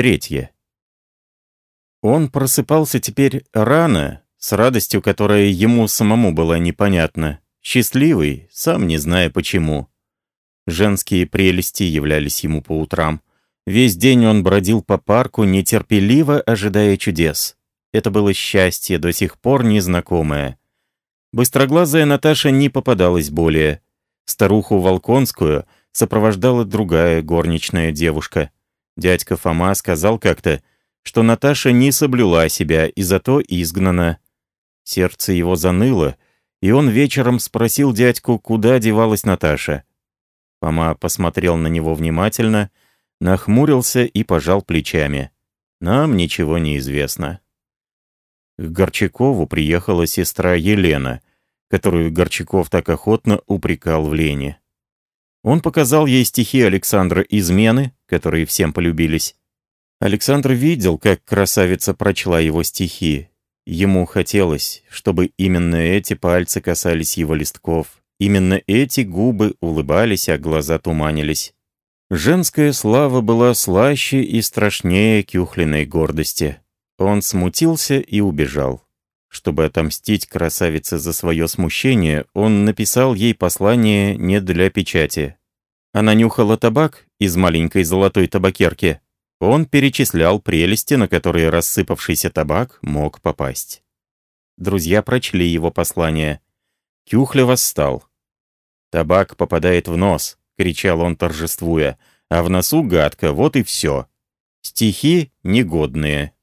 Третье. Он просыпался теперь рано, с радостью, которая ему самому была непонятна, счастливый, сам не зная почему. Женские прелести являлись ему по утрам. Весь день он бродил по парку, нетерпеливо ожидая чудес. Это было счастье, до сих пор незнакомое. Быстроглазая Наташа не попадалась более. Старуху Волконскую сопровождала другая горничная девушка. Дядька Фома сказал как-то, что Наташа не соблюла себя и зато изгнана. Сердце его заныло, и он вечером спросил дядьку, куда девалась Наташа. Фома посмотрел на него внимательно, нахмурился и пожал плечами. «Нам ничего не известно». К Горчакову приехала сестра Елена, которую Горчаков так охотно упрекал в лени. Он показал ей стихи Александра «Измены», которые всем полюбились. Александр видел, как красавица прочла его стихи. Ему хотелось, чтобы именно эти пальцы касались его листков, именно эти губы улыбались, а глаза туманились. Женская слава была слаще и страшнее кюхлиной гордости. Он смутился и убежал. Чтобы отомстить красавице за свое смущение, он написал ей послание не для печати. Она нюхала табак из маленькой золотой табакерки. Он перечислял прелести, на которые рассыпавшийся табак мог попасть. Друзья прочли его послание. Кюхля восстал. «Табак попадает в нос», — кричал он торжествуя, «а в носу гадко, вот и все. Стихи негодные,